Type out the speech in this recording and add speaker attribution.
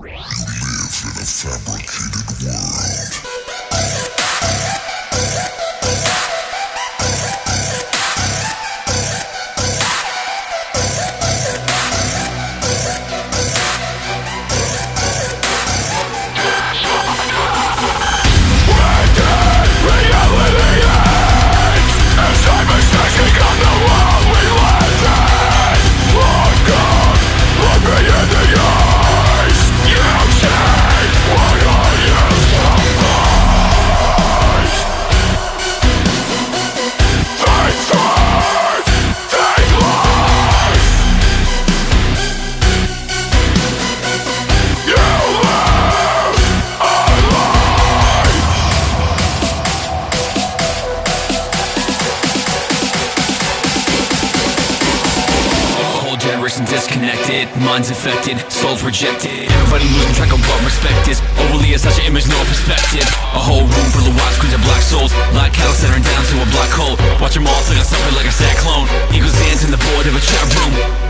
Speaker 1: live in a fabricated world.
Speaker 2: Generation disconnected, minds infected, souls rejected. Everybody losing track of what respect is. Overly as such an image, no perspective. A whole room full of widescreens and black souls. Like cattle centering down to a black hole. Watch them all take a suffer like a sad clone. Eagles dance in the void of a chat room.